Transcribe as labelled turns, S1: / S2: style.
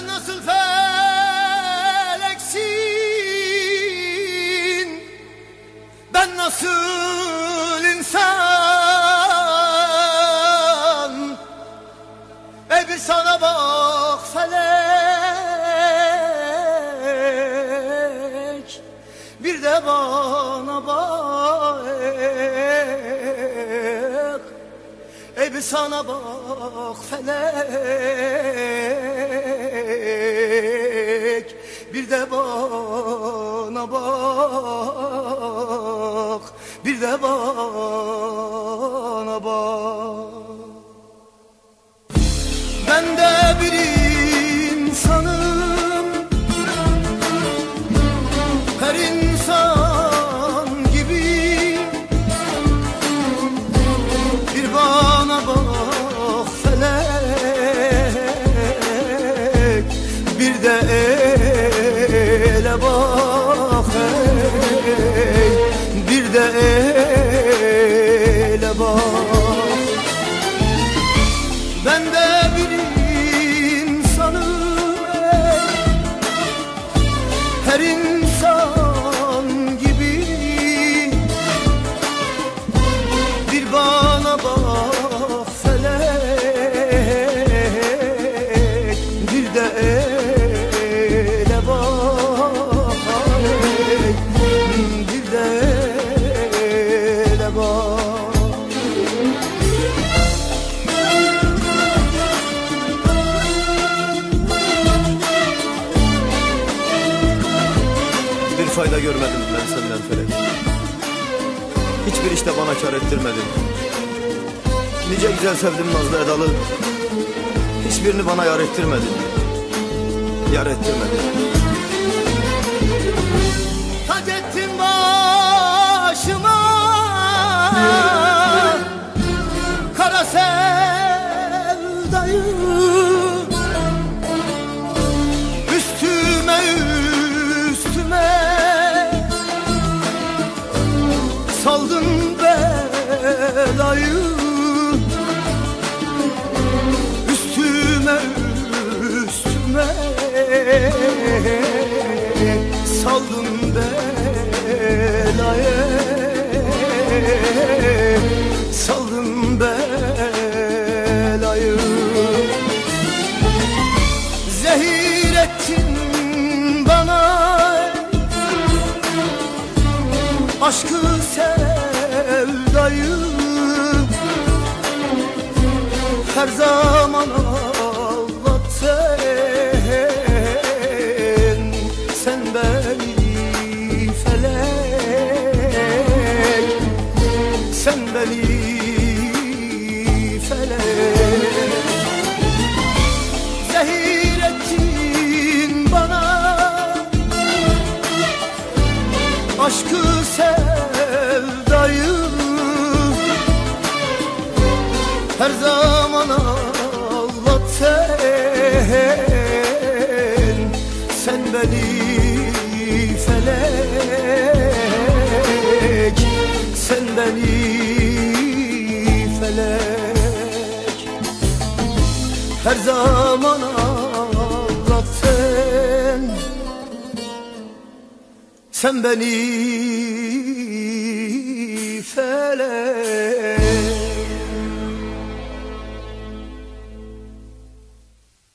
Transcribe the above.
S1: Sen nasıl feleksin Ben nasıl insan? Ey bir sana bak felek. Bir de bana bak bir sana bak felek Bir de bana bak Bir de bana bak. Ben de Bir de ele bak ey Bir de ele bak. Ben de bir insanım ey Her insan
S2: fayda görmedim ben senden felek Hiçbir işte bana kar ettirmedin. Nice güzel sevdim nazlı edalı. Hiçbirini bana yar ettirmedin. Yar ettirmedin.
S1: Tac ettin başıma. Kara sevdayı Saldın belayı. Üstüme üstüme Saldın belayı. Saldın belayı. Zehir ettin bana. Aşkı Her zaman ağlattın Sen beni felek. Sen beni felek. Zehir ettin bana. Aşkı sevdayı. Her zaman beni felek. Her zaman ağlattın Sen beni felek.